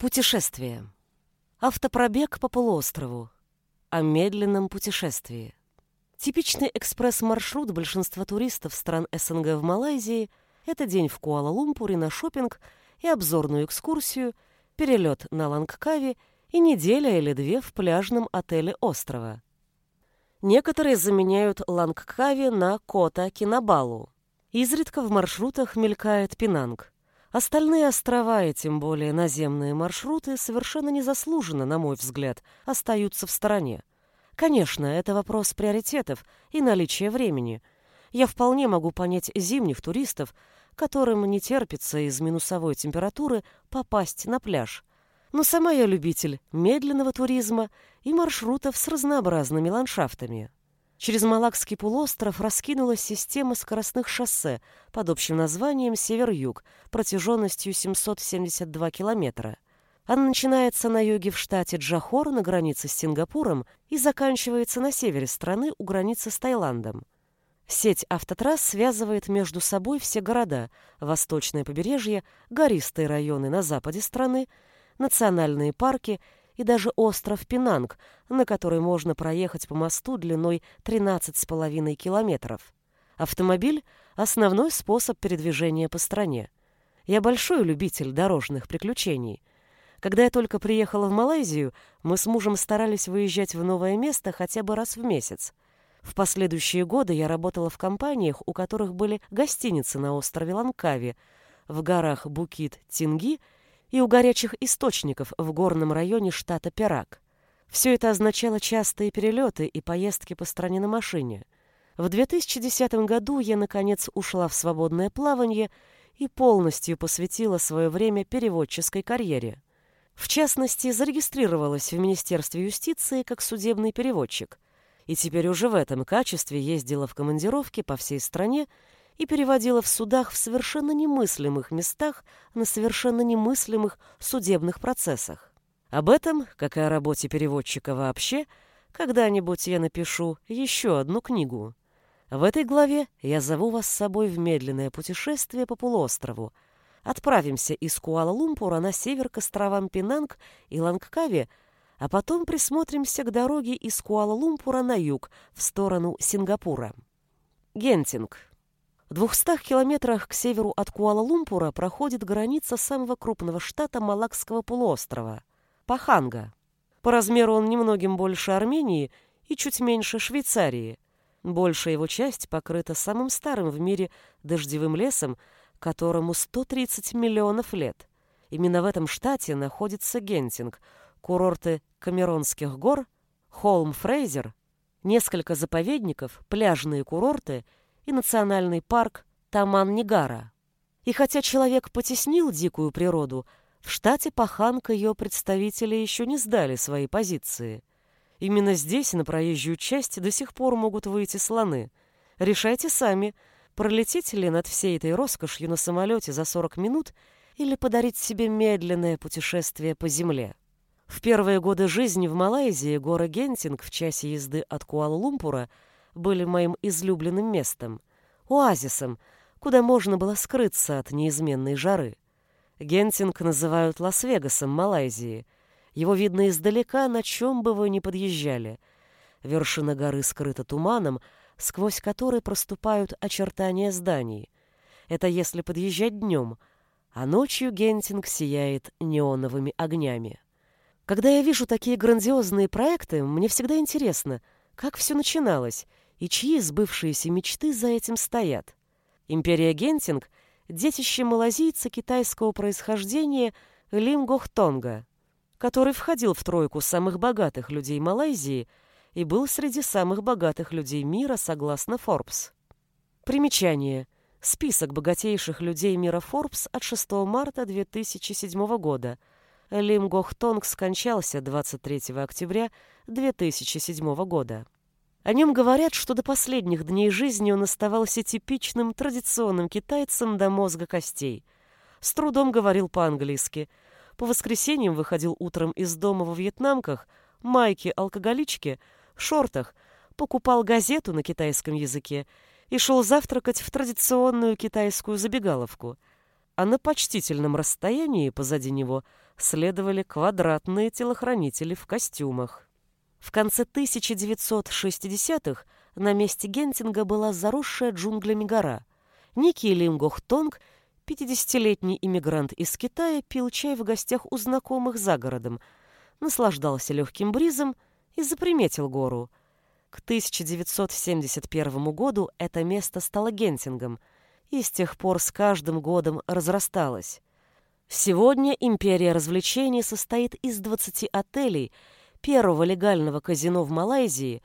Путешествие. Автопробег по полуострову. О медленном путешествии. Типичный экспресс-маршрут большинства туристов стран СНГ в Малайзии – это день в Куала-Лумпуре на шопинг и обзорную экскурсию, перелет на Лангкави и неделя или две в пляжном отеле острова. Некоторые заменяют Лангкави на Кота Кинабалу. Изредка в маршрутах мелькает Пинанг – Остальные острова и тем более наземные маршруты совершенно незаслуженно, на мой взгляд, остаются в стороне. Конечно, это вопрос приоритетов и наличия времени. Я вполне могу понять зимних туристов, которым не терпится из минусовой температуры попасть на пляж. Но сама я любитель медленного туризма и маршрутов с разнообразными ландшафтами. Через Малакский полуостров раскинулась система скоростных шоссе под общим названием «Север-Юг» протяженностью 772 километра. Она начинается на юге в штате Джахор на границе с Сингапуром и заканчивается на севере страны у границы с Таиландом. Сеть автотрасс связывает между собой все города, восточное побережье, гористые районы на западе страны, национальные парки – и даже остров Пинанг, на который можно проехать по мосту длиной 13,5 километров. Автомобиль – основной способ передвижения по стране. Я большой любитель дорожных приключений. Когда я только приехала в Малайзию, мы с мужем старались выезжать в новое место хотя бы раз в месяц. В последующие годы я работала в компаниях, у которых были гостиницы на острове Ланкави, в горах Букит-Тинги – и у горячих источников в горном районе штата Пирак. Все это означало частые перелеты и поездки по стране на машине. В 2010 году я, наконец, ушла в свободное плавание и полностью посвятила свое время переводческой карьере. В частности, зарегистрировалась в Министерстве юстиции как судебный переводчик, и теперь уже в этом качестве ездила в командировки по всей стране и переводила в судах в совершенно немыслимых местах на совершенно немыслимых судебных процессах. Об этом, как и о работе переводчика вообще, когда-нибудь я напишу еще одну книгу. В этой главе я зову вас с собой в медленное путешествие по полуострову. Отправимся из Куала-Лумпура на север к островам Пинанг и Лангкави, а потом присмотримся к дороге из Куала-Лумпура на юг, в сторону Сингапура. Гентинг. В 200 километрах к северу от Куала-Лумпура проходит граница самого крупного штата Малакского полуострова – Паханга. По размеру он немногим больше Армении и чуть меньше Швейцарии. Большая его часть покрыта самым старым в мире дождевым лесом, которому 130 миллионов лет. Именно в этом штате находится Гентинг, курорты Камеронских гор, Холм Фрейзер, несколько заповедников, пляжные курорты – и национальный парк Таман-Нигара. И хотя человек потеснил дикую природу, в штате Паханг ее представители еще не сдали свои позиции. Именно здесь, на проезжую часть, до сих пор могут выйти слоны. Решайте сами, пролететь ли над всей этой роскошью на самолете за 40 минут или подарить себе медленное путешествие по земле. В первые годы жизни в Малайзии горы Гентинг в часе езды от Куала-Лумпура – были моим излюбленным местом, оазисом, куда можно было скрыться от неизменной жары. Гентинг называют Лас-Вегасом Малайзии. Его видно издалека, на чем бы вы ни подъезжали. Вершина горы скрыта туманом, сквозь который проступают очертания зданий. Это если подъезжать днем, а ночью Гентинг сияет неоновыми огнями. Когда я вижу такие грандиозные проекты, мне всегда интересно, как все начиналось — и чьи сбывшиеся мечты за этим стоят. Империя Гентинг – детище малазийца китайского происхождения Лим Гохтонга, который входил в тройку самых богатых людей Малайзии и был среди самых богатых людей мира согласно Forbes. Примечание. Список богатейших людей мира Forbes от 6 марта 2007 года. Лим Гохтонг скончался 23 октября 2007 года. О нем говорят, что до последних дней жизни он оставался типичным традиционным китайцем до мозга костей. С трудом говорил по-английски. По воскресеньям выходил утром из дома во вьетнамках, майке алкоголичке, шортах, покупал газету на китайском языке и шел завтракать в традиционную китайскую забегаловку. а на почтительном расстоянии позади него следовали квадратные телохранители в костюмах. В конце 1960-х на месте Гентинга была заросшая джунглями гора. Некий Лим Гохтонг, 50-летний иммигрант из Китая, пил чай в гостях у знакомых за городом, наслаждался легким бризом и заприметил гору. К 1971 году это место стало Гентингом, и с тех пор с каждым годом разрасталось. Сегодня империя развлечений состоит из 20 отелей, первого легального казино в Малайзии,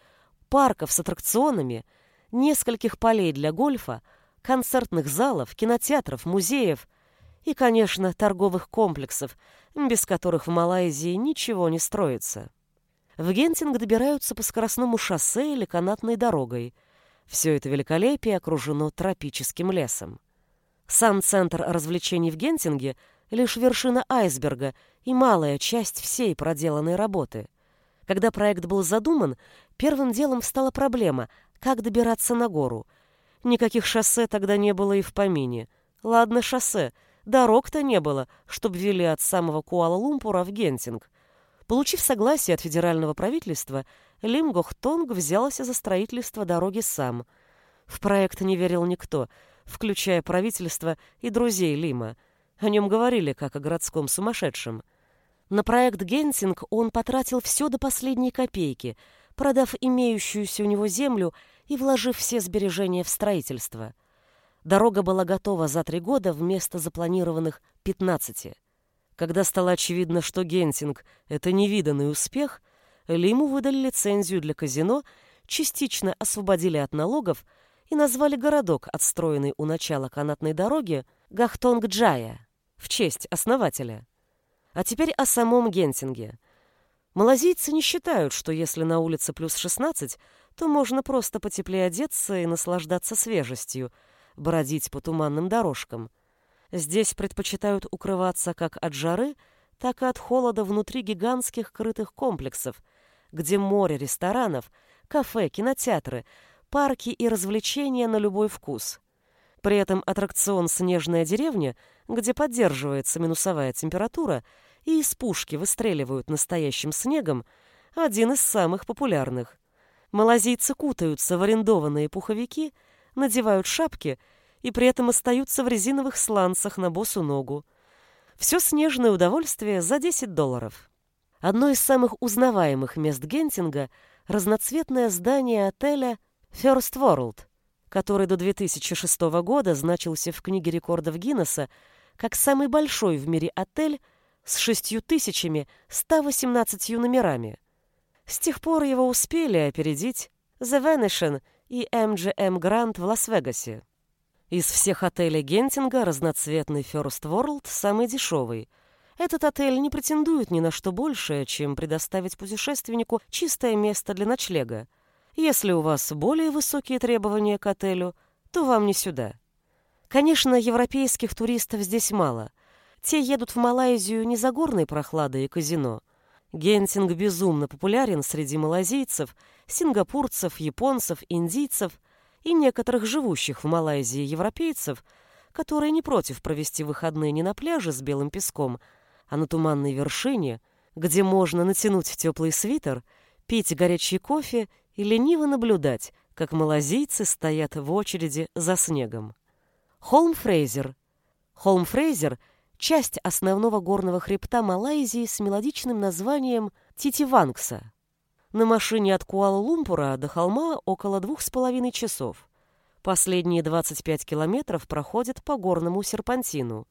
парков с аттракционами, нескольких полей для гольфа, концертных залов, кинотеатров, музеев и, конечно, торговых комплексов, без которых в Малайзии ничего не строится. В Гентинг добираются по скоростному шоссе или канатной дорогой. Все это великолепие окружено тропическим лесом. Сам центр развлечений в Гентинге — лишь вершина айсберга и малая часть всей проделанной работы. Когда проект был задуман, первым делом встала проблема — как добираться на гору. Никаких шоссе тогда не было и в помине. Ладно, шоссе, дорог-то не было, чтобы вели от самого Куала-Лумпура в Гентинг. Получив согласие от федерального правительства, Лим Гохтонг взялся за строительство дороги сам. В проект не верил никто, включая правительство и друзей Лима. О нем говорили как о городском сумасшедшем. На проект Генсинг он потратил все до последней копейки, продав имеющуюся у него землю и вложив все сбережения в строительство. Дорога была готова за три года вместо запланированных 15. Когда стало очевидно, что Гентинг — это невиданный успех, Лиму выдали лицензию для казино, частично освободили от налогов и назвали городок, отстроенный у начала канатной дороги, Гахтонг-Джая, в честь основателя. А теперь о самом Гентинге. Малазийцы не считают, что если на улице плюс 16, то можно просто потеплее одеться и наслаждаться свежестью, бродить по туманным дорожкам — Здесь предпочитают укрываться как от жары, так и от холода внутри гигантских крытых комплексов, где море ресторанов, кафе, кинотеатры, парки и развлечения на любой вкус. При этом аттракцион «Снежная деревня», где поддерживается минусовая температура и из пушки выстреливают настоящим снегом, один из самых популярных. Малазийцы кутаются в арендованные пуховики, надевают шапки – и при этом остаются в резиновых сланцах на босу ногу. Все снежное удовольствие за 10 долларов. Одно из самых узнаваемых мест Гентинга – разноцветное здание отеля First World, который до 2006 года значился в книге рекордов Гиннесса как самый большой в мире отель с 6118 номерами. С тех пор его успели опередить The Venetian и MGM Grand в Лас-Вегасе. Из всех отелей Гентинга разноцветный First World самый дешевый. Этот отель не претендует ни на что большее, чем предоставить путешественнику чистое место для ночлега. Если у вас более высокие требования к отелю, то вам не сюда. Конечно, европейских туристов здесь мало. Те едут в Малайзию не за горной прохладой и казино. Гентинг безумно популярен среди малазийцев, сингапурцев, японцев, индийцев и некоторых живущих в Малайзии европейцев, которые не против провести выходные не на пляже с белым песком, а на туманной вершине, где можно натянуть теплый свитер, пить горячий кофе и лениво наблюдать, как малазийцы стоят в очереди за снегом. Холм-Фрейзер. Холм-Фрейзер – часть основного горного хребта Малайзии с мелодичным названием Титивангса. На машине от Куала-Лумпура до холма около двух с половиной часов. Последние 25 километров проходят по горному серпантину.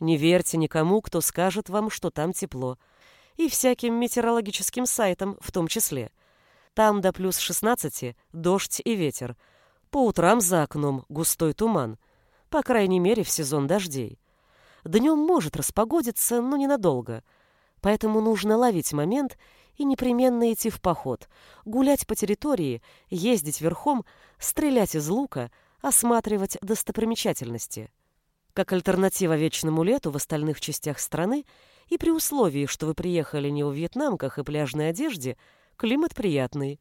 Не верьте никому, кто скажет вам, что там тепло. И всяким метеорологическим сайтам в том числе. Там до плюс 16 дождь и ветер. По утрам за окном густой туман. По крайней мере, в сезон дождей. Днем может распогодиться, но ненадолго. Поэтому нужно ловить момент и непременно идти в поход, гулять по территории, ездить верхом, стрелять из лука, осматривать достопримечательности. Как альтернатива вечному лету в остальных частях страны и при условии, что вы приехали не в вьетнамках и пляжной одежде, климат приятный.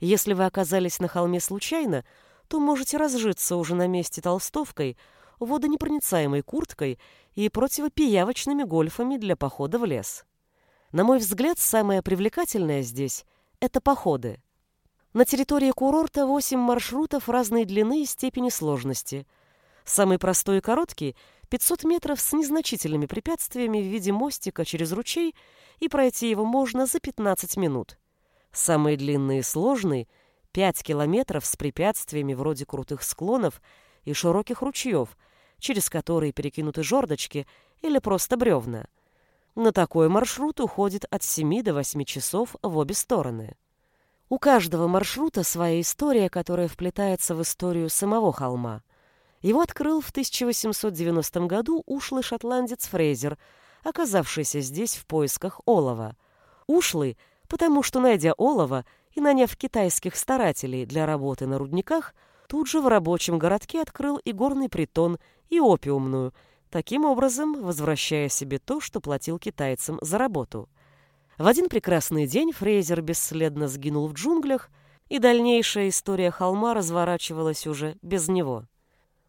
Если вы оказались на холме случайно, то можете разжиться уже на месте толстовкой, водонепроницаемой курткой и противопиявочными гольфами для похода в лес. На мой взгляд, самое привлекательное здесь – это походы. На территории курорта 8 маршрутов разной длины и степени сложности. Самый простой и короткий – 500 метров с незначительными препятствиями в виде мостика через ручей, и пройти его можно за 15 минут. Самый длинный и сложный – 5 километров с препятствиями вроде крутых склонов и широких ручьев, через которые перекинуты жердочки или просто бревна. На такой маршрут уходит от 7 до 8 часов в обе стороны. У каждого маршрута своя история, которая вплетается в историю самого холма. Его открыл в 1890 году ушлый шотландец Фрейзер, оказавшийся здесь в поисках олова. Ушлый, потому что, найдя олово и наняв китайских старателей для работы на рудниках, тут же в рабочем городке открыл и горный притон, и опиумную, таким образом возвращая себе то, что платил китайцам за работу. В один прекрасный день Фрейзер бесследно сгинул в джунглях, и дальнейшая история холма разворачивалась уже без него.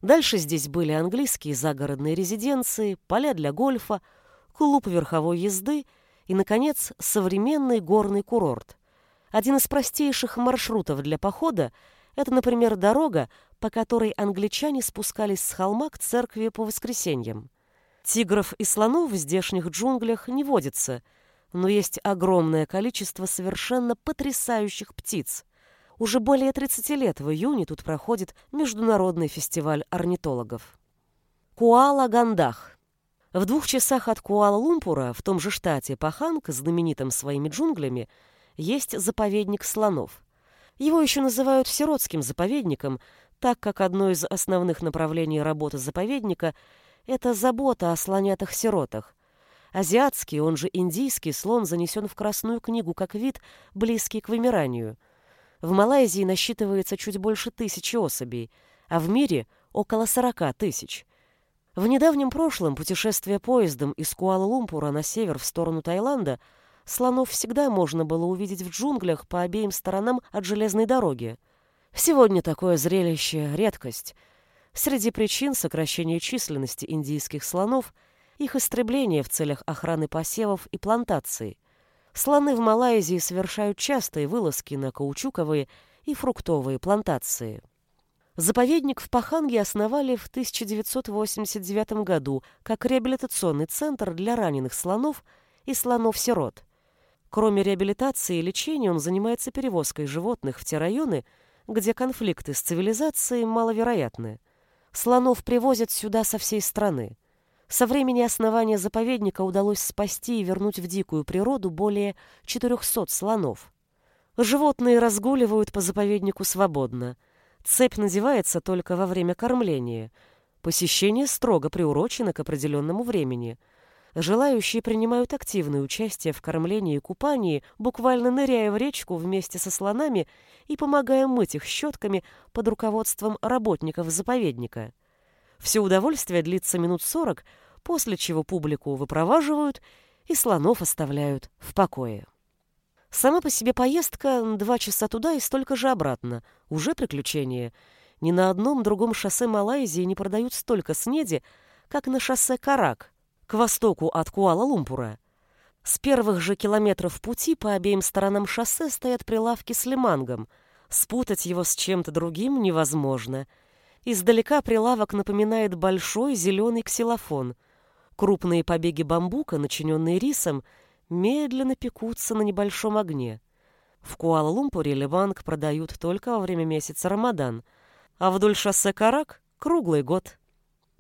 Дальше здесь были английские загородные резиденции, поля для гольфа, клуб верховой езды и, наконец, современный горный курорт. Один из простейших маршрутов для похода – это, например, дорога, по которой англичане спускались с холма к церкви по воскресеньям. Тигров и слонов в здешних джунглях не водится – но есть огромное количество совершенно потрясающих птиц. Уже более 30 лет в июне тут проходит международный фестиваль орнитологов. Куала-Гандах. В двух часах от Куала-Лумпура, в том же штате Паханг, знаменитым своими джунглями, есть заповедник слонов. Его еще называют сиротским заповедником, так как одно из основных направлений работы заповедника – это забота о слонятах-сиротах, Азиатский, он же индийский слон занесен в Красную книгу как вид, близкий к вымиранию. В Малайзии насчитывается чуть больше тысячи особей, а в мире около сорока тысяч. В недавнем прошлом путешествие поездом из Куала-Лумпура на север в сторону Таиланда слонов всегда можно было увидеть в джунглях по обеим сторонам от железной дороги. Сегодня такое зрелище – редкость. Среди причин сокращения численности индийских слонов – их истребление в целях охраны посевов и плантаций. Слоны в Малайзии совершают частые вылазки на каучуковые и фруктовые плантации. Заповедник в Паханге основали в 1989 году как реабилитационный центр для раненых слонов и слонов-сирот. Кроме реабилитации и лечения он занимается перевозкой животных в те районы, где конфликты с цивилизацией маловероятны. Слонов привозят сюда со всей страны. Со времени основания заповедника удалось спасти и вернуть в дикую природу более 400 слонов. Животные разгуливают по заповеднику свободно. Цепь надевается только во время кормления. Посещение строго приурочено к определенному времени. Желающие принимают активное участие в кормлении и купании, буквально ныряя в речку вместе со слонами и помогая мыть их щетками под руководством работников заповедника. Все удовольствие длится минут сорок, после чего публику выпроваживают и слонов оставляют в покое. Сама по себе поездка два часа туда и столько же обратно. Уже приключение. Ни на одном другом шоссе Малайзии не продают столько снеди, как на шоссе Карак, к востоку от Куала-Лумпура. С первых же километров пути по обеим сторонам шоссе стоят прилавки с лимангом. Спутать его с чем-то другим невозможно — Издалека прилавок напоминает большой зеленый ксилофон. Крупные побеги бамбука, начиненные рисом, медленно пекутся на небольшом огне. В Куала-Лумпуре леванг продают только во время месяца Рамадан, а вдоль шоссе Карак — круглый год.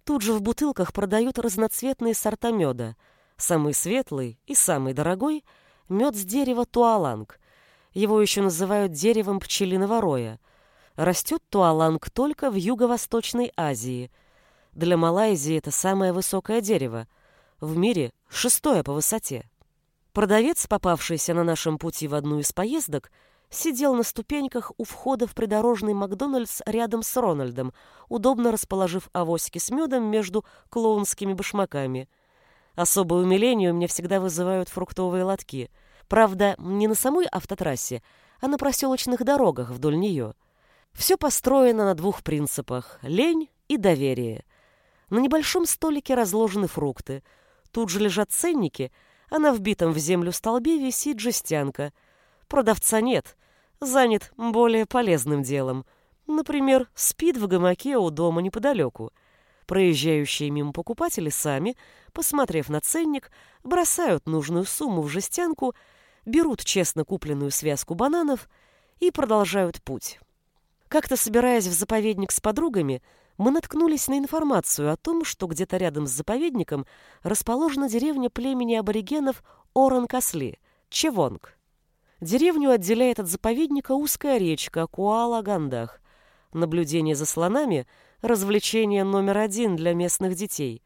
Тут же в бутылках продают разноцветные сорта меда. Самый светлый и самый дорогой — мед с дерева туаланг. Его еще называют деревом пчелиного роя — Растет туаланг только в Юго-Восточной Азии. Для Малайзии это самое высокое дерево. В мире шестое по высоте. Продавец, попавшийся на нашем пути в одну из поездок, сидел на ступеньках у входа в придорожный Макдональдс рядом с Рональдом, удобно расположив авоськи с медом между клоунскими башмаками. Особое умиление у меня всегда вызывают фруктовые лотки. Правда, не на самой автотрассе, а на проселочных дорогах вдоль нее – все построено на двух принципах – лень и доверие. На небольшом столике разложены фрукты. Тут же лежат ценники, а на вбитом в землю столбе висит жестянка. Продавца нет, занят более полезным делом. Например, спит в гамаке у дома неподалеку. Проезжающие мимо покупатели сами, посмотрев на ценник, бросают нужную сумму в жестянку, берут честно купленную связку бананов и продолжают путь. Как-то собираясь в заповедник с подругами, мы наткнулись на информацию о том, что где-то рядом с заповедником расположена деревня племени аборигенов Оран-Касли, Чевонг. Деревню отделяет от заповедника узкая речка Куала-Гандах. Наблюдение за слонами – развлечение номер один для местных детей.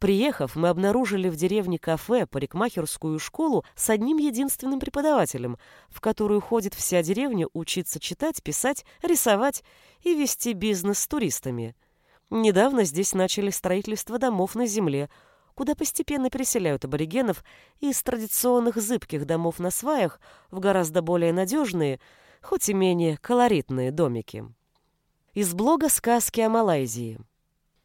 Приехав, мы обнаружили в деревне кафе, парикмахерскую школу с одним единственным преподавателем, в которую ходит вся деревня учиться читать, писать, рисовать и вести бизнес с туристами. Недавно здесь начали строительство домов на земле, куда постепенно переселяют аборигенов из традиционных зыбких домов на сваях в гораздо более надежные, хоть и менее колоритные домики. Из блога «Сказки о Малайзии».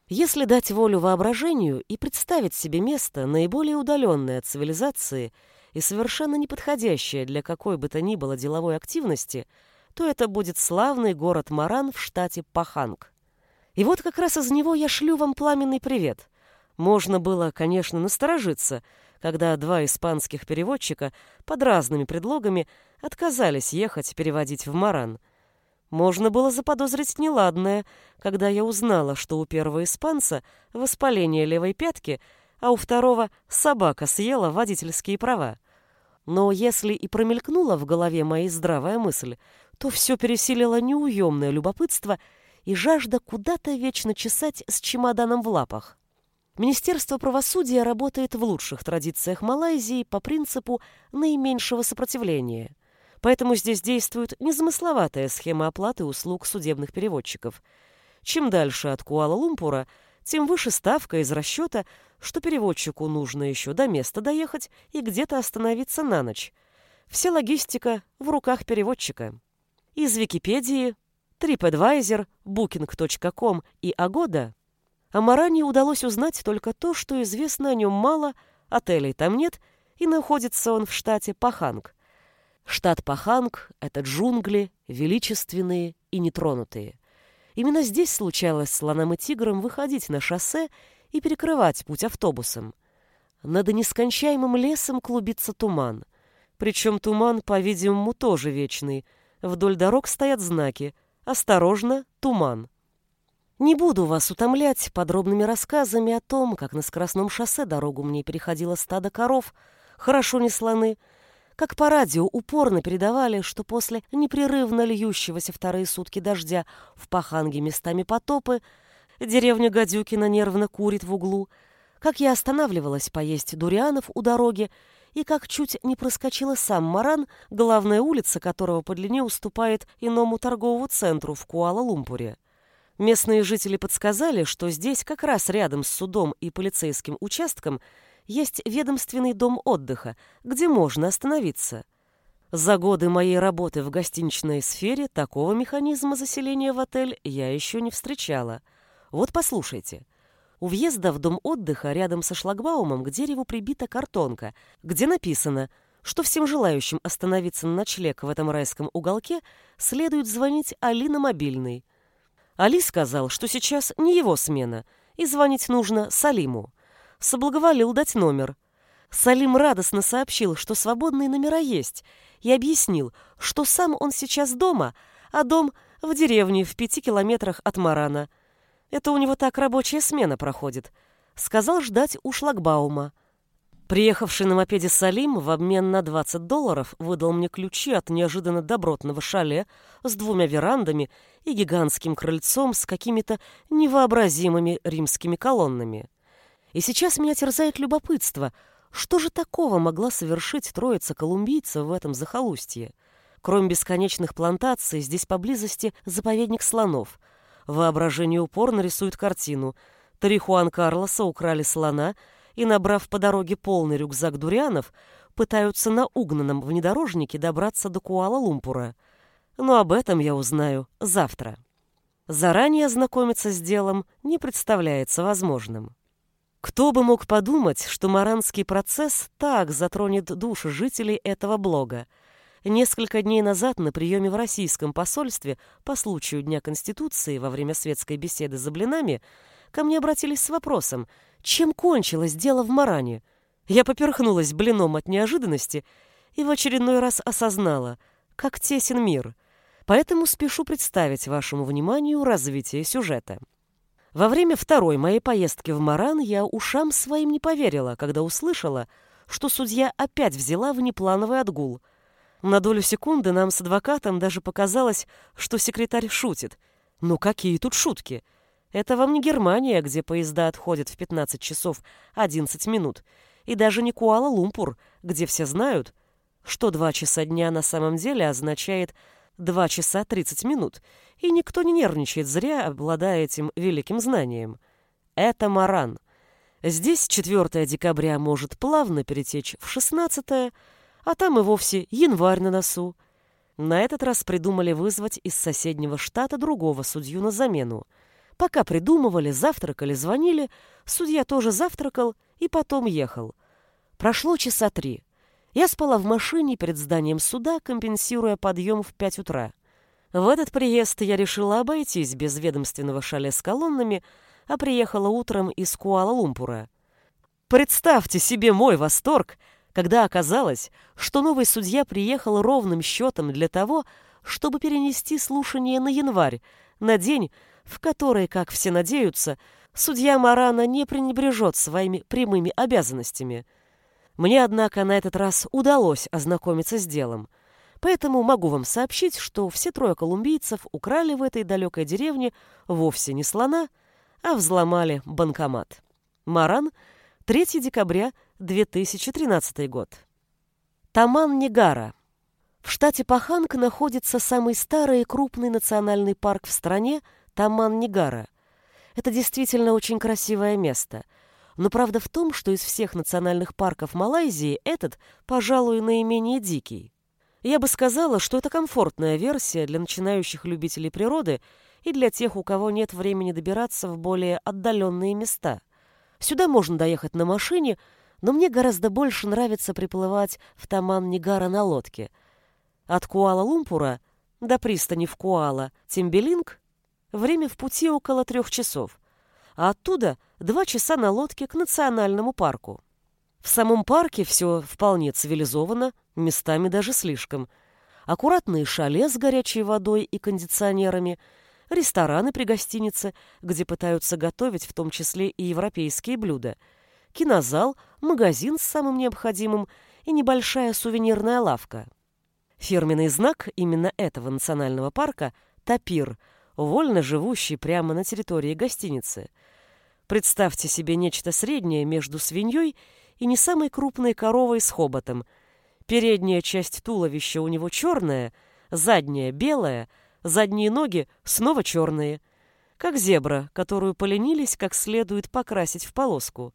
Если дать волю воображению и представить себе место, наиболее удаленное от цивилизации и совершенно неподходящее для какой бы то ни было деловой активности, то это будет славный город Маран в штате Паханг. И вот как раз из него я шлю вам пламенный привет. Можно было, конечно, насторожиться, когда два испанских переводчика под разными предлогами отказались ехать переводить в Маран – можно было заподозрить неладное, когда я узнала, что у первого испанца воспаление левой пятки, а у второго собака съела водительские права. Но если и промелькнула в голове моя здравая мысль, то все пересилило неуемное любопытство и жажда куда-то вечно чесать с чемоданом в лапах. Министерство правосудия работает в лучших традициях Малайзии по принципу наименьшего сопротивления – Поэтому здесь действует незамысловатая схема оплаты услуг судебных переводчиков. Чем дальше от Куала-Лумпура, тем выше ставка из расчета, что переводчику нужно еще до места доехать и где-то остановиться на ночь. Вся логистика в руках переводчика. Из Википедии, TripAdvisor, Booking.com и Agoda о Маране удалось узнать только то, что известно о нем мало, отелей там нет, и находится он в штате Паханг – Штат Паханг — это джунгли, величественные и нетронутые. Именно здесь случалось слонам и тиграм выходить на шоссе и перекрывать путь автобусам. Над нескончаемым лесом клубится туман. Причем туман, по-видимому, тоже вечный. Вдоль дорог стоят знаки «Осторожно, туман». Не буду вас утомлять подробными рассказами о том, как на скоростном шоссе дорогу мне переходило стадо коров, хорошо не слоны, как по радио упорно передавали, что после непрерывно льющегося вторые сутки дождя в Паханге местами потопы, деревня Гадюкина нервно курит в углу, как я останавливалась поесть дурианов у дороги, и как чуть не проскочила сам Маран, главная улица которого по длине уступает иному торговому центру в Куала-Лумпуре. Местные жители подсказали, что здесь как раз рядом с судом и полицейским участком есть ведомственный дом отдыха, где можно остановиться. За годы моей работы в гостиничной сфере такого механизма заселения в отель я еще не встречала. Вот послушайте. У въезда в дом отдыха рядом со шлагбаумом к дереву прибита картонка, где написано, что всем желающим остановиться на ночлег в этом райском уголке следует звонить Али на мобильный. Али сказал, что сейчас не его смена, и звонить нужно Салиму соблаговолил дать номер. Салим радостно сообщил, что свободные номера есть, и объяснил, что сам он сейчас дома, а дом в деревне в пяти километрах от Марана. Это у него так рабочая смена проходит. Сказал ждать у шлагбаума. Приехавший на мопеде Салим в обмен на 20 долларов выдал мне ключи от неожиданно добротного шале с двумя верандами и гигантским крыльцом с какими-то невообразимыми римскими колоннами. И сейчас меня терзает любопытство, что же такого могла совершить троица колумбийцев в этом захолустье? Кроме бесконечных плантаций, здесь поблизости заповедник слонов. Воображение упорно рисует картину. Три Хуан Карлоса украли слона и, набрав по дороге полный рюкзак дурианов, пытаются на угнанном внедорожнике добраться до Куала-Лумпура. Но об этом я узнаю завтра. Заранее ознакомиться с делом не представляется возможным. Кто бы мог подумать, что маранский процесс так затронет души жителей этого блога. Несколько дней назад на приеме в российском посольстве по случаю Дня Конституции во время светской беседы за блинами ко мне обратились с вопросом, чем кончилось дело в Маране. Я поперхнулась блином от неожиданности и в очередной раз осознала, как тесен мир. Поэтому спешу представить вашему вниманию развитие сюжета. Во время второй моей поездки в Маран я ушам своим не поверила, когда услышала, что судья опять взяла внеплановый отгул. На долю секунды нам с адвокатом даже показалось, что секретарь шутит. Ну какие тут шутки? Это вам не Германия, где поезда отходят в 15 часов 11 минут, и даже не Куала-Лумпур, где все знают, что два часа дня на самом деле означает 2 часа 30 минут, и никто не нервничает зря, обладая этим великим знанием. Это Маран. Здесь 4 декабря может плавно перетечь в 16 а там и вовсе январь на носу. На этот раз придумали вызвать из соседнего штата другого судью на замену. Пока придумывали, завтракали, звонили, судья тоже завтракал и потом ехал. Прошло часа три. Я спала в машине перед зданием суда, компенсируя подъем в пять утра. В этот приезд я решила обойтись без ведомственного шале с колоннами, а приехала утром из Куала-Лумпура. Представьте себе мой восторг, когда оказалось, что новый судья приехал ровным счетом для того, чтобы перенести слушание на январь, на день, в который, как все надеются, судья Марана не пренебрежет своими прямыми обязанностями – мне, однако, на этот раз удалось ознакомиться с делом, поэтому могу вам сообщить, что все трое колумбийцев украли в этой далекой деревне вовсе не слона, а взломали банкомат. Маран, 3 декабря 2013 год. Таман-Нигара. В штате Паханг находится самый старый и крупный национальный парк в стране Таман-Нигара. Это действительно очень красивое место – но правда в том, что из всех национальных парков Малайзии этот, пожалуй, наименее дикий. Я бы сказала, что это комфортная версия для начинающих любителей природы и для тех, у кого нет времени добираться в более отдаленные места. Сюда можно доехать на машине, но мне гораздо больше нравится приплывать в Таман-Нигара на лодке. От Куала-Лумпура до пристани в Куала, Тимбелинг, время в пути около трех часов а оттуда два часа на лодке к национальному парку. В самом парке все вполне цивилизовано, местами даже слишком. Аккуратные шале с горячей водой и кондиционерами, рестораны при гостинице, где пытаются готовить в том числе и европейские блюда, кинозал, магазин с самым необходимым и небольшая сувенирная лавка. Фирменный знак именно этого национального парка – тапир, вольно живущий прямо на территории гостиницы – Представьте себе нечто среднее между свиньей и не самой крупной коровой с хоботом. Передняя часть туловища у него черная, задняя белая, задние ноги снова черные. Как зебра, которую поленились как следует покрасить в полоску.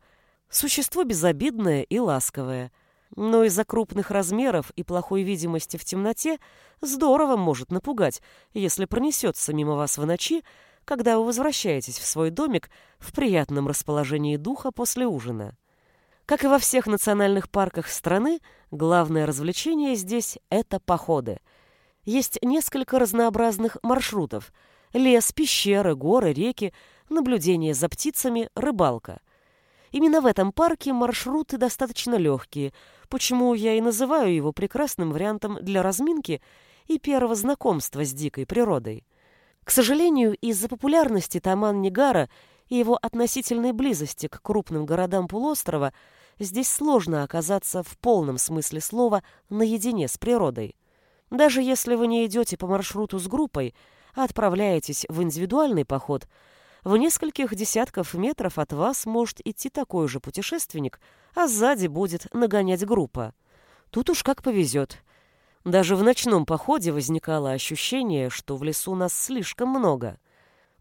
Существо безобидное и ласковое. Но из-за крупных размеров и плохой видимости в темноте здорово может напугать, если пронесется мимо вас в ночи, когда вы возвращаетесь в свой домик в приятном расположении духа после ужина. Как и во всех национальных парках страны, главное развлечение здесь – это походы. Есть несколько разнообразных маршрутов – лес, пещеры, горы, реки, наблюдение за птицами, рыбалка. Именно в этом парке маршруты достаточно легкие, почему я и называю его прекрасным вариантом для разминки и первого знакомства с дикой природой. К сожалению, из-за популярности Таман-Нигара и его относительной близости к крупным городам полуострова здесь сложно оказаться в полном смысле слова наедине с природой. Даже если вы не идете по маршруту с группой, а отправляетесь в индивидуальный поход, в нескольких десятков метров от вас может идти такой же путешественник, а сзади будет нагонять группа. Тут уж как повезет. Даже в ночном походе возникало ощущение, что в лесу нас слишком много.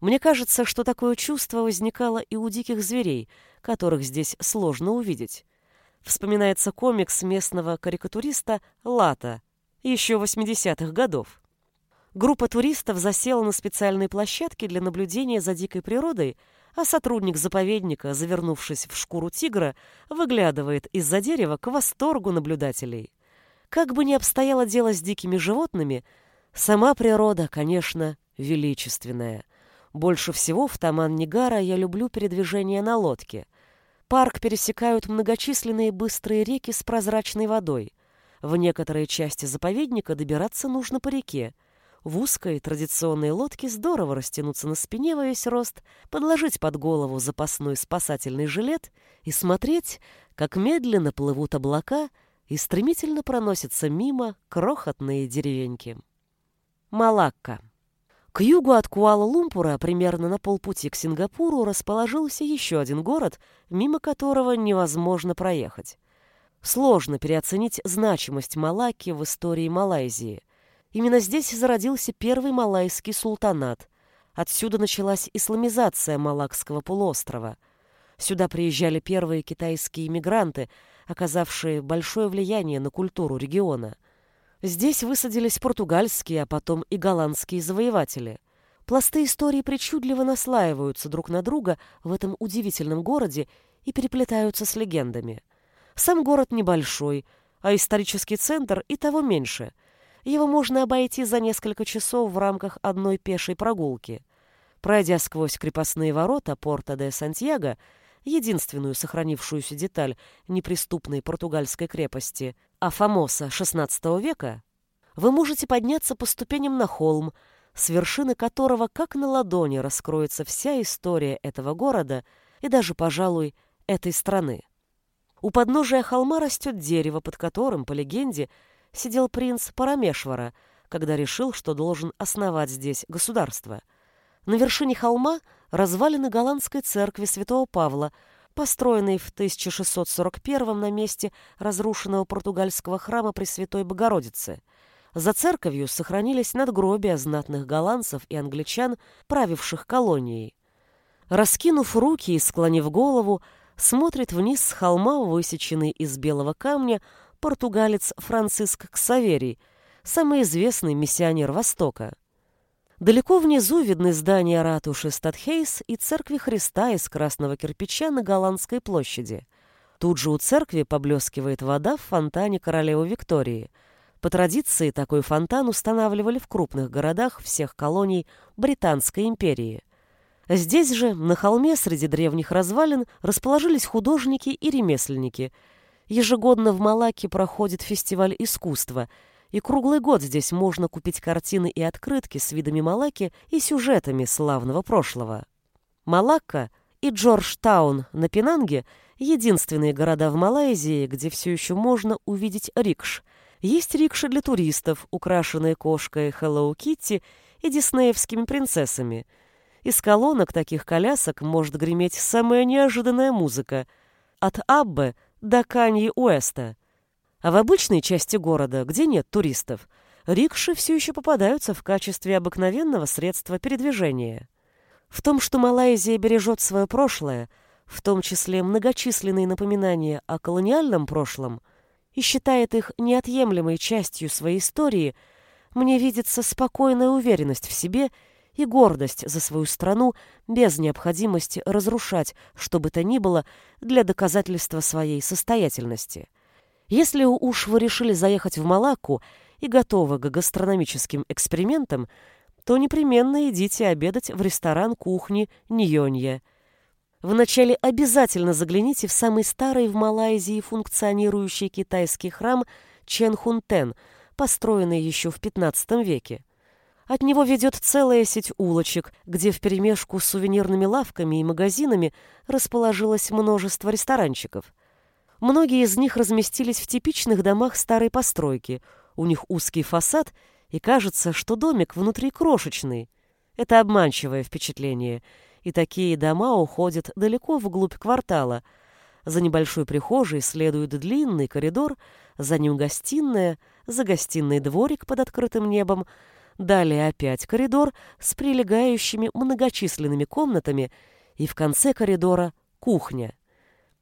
Мне кажется, что такое чувство возникало и у диких зверей, которых здесь сложно увидеть. Вспоминается комикс местного карикатуриста Лата, еще 80-х годов. Группа туристов засела на специальной площадке для наблюдения за дикой природой, а сотрудник заповедника, завернувшись в шкуру тигра, выглядывает из-за дерева к восторгу наблюдателей. Как бы ни обстояло дело с дикими животными, сама природа, конечно, величественная. Больше всего в Таман-Нигара я люблю передвижение на лодке. Парк пересекают многочисленные быстрые реки с прозрачной водой. В некоторые части заповедника добираться нужно по реке. В узкой традиционной лодке здорово растянуться на спине во весь рост, подложить под голову запасной спасательный жилет и смотреть, как медленно плывут облака и стремительно проносятся мимо крохотные деревеньки. Малакка. К югу от Куала-Лумпура, примерно на полпути к Сингапуру, расположился еще один город, мимо которого невозможно проехать. Сложно переоценить значимость Малакки в истории Малайзии. Именно здесь зародился первый малайский султанат. Отсюда началась исламизация Малакского полуострова. Сюда приезжали первые китайские иммигранты, оказавшие большое влияние на культуру региона. Здесь высадились португальские, а потом и голландские завоеватели. Пласты истории причудливо наслаиваются друг на друга в этом удивительном городе и переплетаются с легендами. Сам город небольшой, а исторический центр и того меньше – его можно обойти за несколько часов в рамках одной пешей прогулки. Пройдя сквозь крепостные ворота порта де Сантьяго, единственную сохранившуюся деталь неприступной португальской крепости Афамоса XVI века, вы можете подняться по ступеням на холм, с вершины которого как на ладони раскроется вся история этого города и даже, пожалуй, этой страны. У подножия холма растет дерево, под которым, по легенде, сидел принц Парамешвара, когда решил, что должен основать здесь государство. На вершине холма развалины голландской церкви святого Павла, построенной в 1641 на месте разрушенного португальского храма Пресвятой Богородицы. За церковью сохранились надгробия знатных голландцев и англичан, правивших колонией. Раскинув руки и склонив голову, смотрит вниз с холма, высеченный из белого камня, португалец Франциск Ксаверий, самый известный миссионер Востока. Далеко внизу видны здания ратуши Статхейс и церкви Христа из красного кирпича на Голландской площади. Тут же у церкви поблескивает вода в фонтане королевы Виктории. По традиции такой фонтан устанавливали в крупных городах всех колоний Британской империи. Здесь же, на холме среди древних развалин, расположились художники и ремесленники – Ежегодно в Малаке проходит фестиваль искусства, и круглый год здесь можно купить картины и открытки с видами Малаки и сюжетами славного прошлого. Малакка и Джорджтаун на Пенанге – единственные города в Малайзии, где все еще можно увидеть рикш. Есть рикши для туристов, украшенные кошкой Hello Kitty и диснеевскими принцессами. Из колонок таких колясок может греметь самая неожиданная музыка. От Аббы – до Каньи Уэста. А в обычной части города, где нет туристов, рикши все еще попадаются в качестве обыкновенного средства передвижения. В том, что Малайзия бережет свое прошлое, в том числе многочисленные напоминания о колониальном прошлом, и считает их неотъемлемой частью своей истории, мне видится спокойная уверенность в себе и гордость за свою страну без необходимости разрушать что бы то ни было для доказательства своей состоятельности. Если уж вы решили заехать в Малакку и готовы к гастрономическим экспериментам, то непременно идите обедать в ресторан кухни Ньонья. Вначале обязательно загляните в самый старый в Малайзии функционирующий китайский храм Ченхунтен, построенный еще в XV веке. От него ведет целая сеть улочек, где вперемешку с сувенирными лавками и магазинами расположилось множество ресторанчиков. Многие из них разместились в типичных домах старой постройки. У них узкий фасад, и кажется, что домик внутри крошечный. Это обманчивое впечатление, и такие дома уходят далеко вглубь квартала. За небольшой прихожей следует длинный коридор, за ним гостиная, за гостиной дворик под открытым небом — Далее опять коридор с прилегающими многочисленными комнатами и в конце коридора кухня.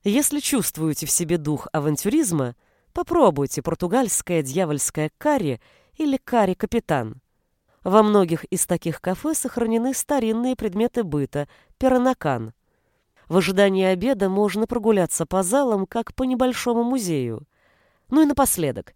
Если чувствуете в себе дух авантюризма, попробуйте португальское дьявольское карри или карри-капитан. Во многих из таких кафе сохранены старинные предметы быта, перанакан. В ожидании обеда можно прогуляться по залам, как по небольшому музею. Ну и напоследок.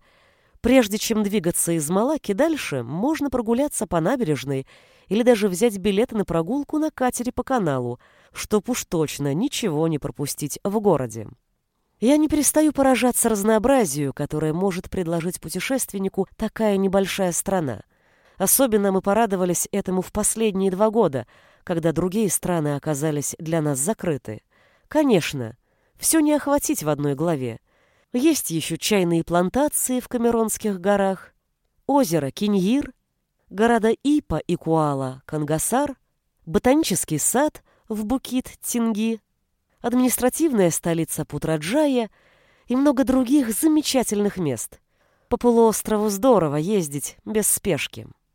Прежде чем двигаться из Малаки дальше, можно прогуляться по набережной или даже взять билеты на прогулку на катере по каналу, чтоб уж точно ничего не пропустить в городе. Я не перестаю поражаться разнообразию, которое может предложить путешественнику такая небольшая страна — Особенно мы порадовались этому в последние два года, когда другие страны оказались для нас закрыты. Конечно, все не охватить в одной главе. Есть еще чайные плантации в Камеронских горах, озеро Киньир, города Ипа и Куала, Кангасар, ботанический сад в Букит-Тинги, административная столица Путраджая и много других замечательных мест. По полуострову здорово ездить без спешки.